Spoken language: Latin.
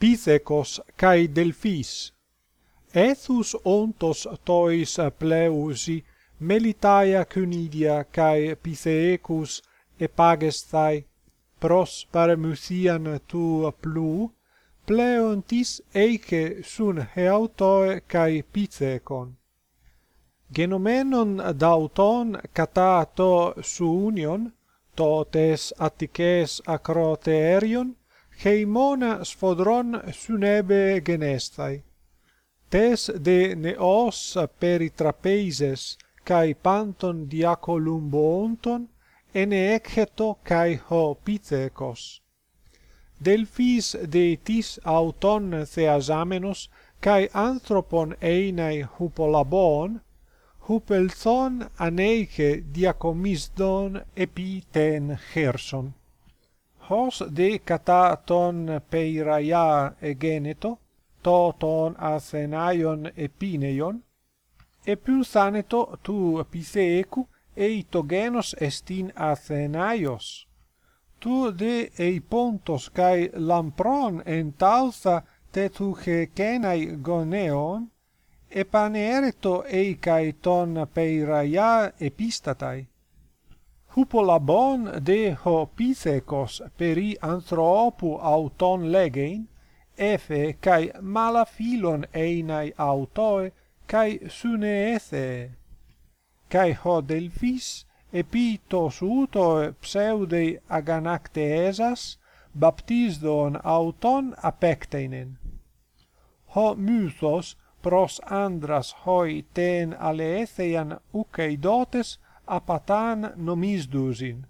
Pisecos kai Delphis. Ethus ontos tois pleusi, Melitaia Cunidia kai Piseecus epagestai pros paremusian tu plu, pleontis eice sun heautoe kai Pisecon. Genomenon dauton catato suunion, totes attices acroteerion, heimona sfodron sunebe genestai. Tes de neos peri kai panton diacolumbonton ene ecceto cae ho pithecos. Delphis deetis auton theasamenos, kai anthropon einai hupolabon, hupelthon aneike diacomisdon epiten herson hos de kata ton peiraia egeneto, to ton asenaion epineion, epulsaneto tu piseecu eitogenos estin athenaios. Tu de eipontos kai lampron entausa tetuchecenai goneon, epanereto kai ton peiraia epistatai cupolabon de ho pisecos peri anthropu auton legein, efe cae mala philon einai autoe, cae suneethe. Cae ho delfis epitos utoe pseudei aganacteesas, baptisdon auton apecteinen. Ho mythos pros andras hoi ten aleetheian uceidotes apatan nomisdusin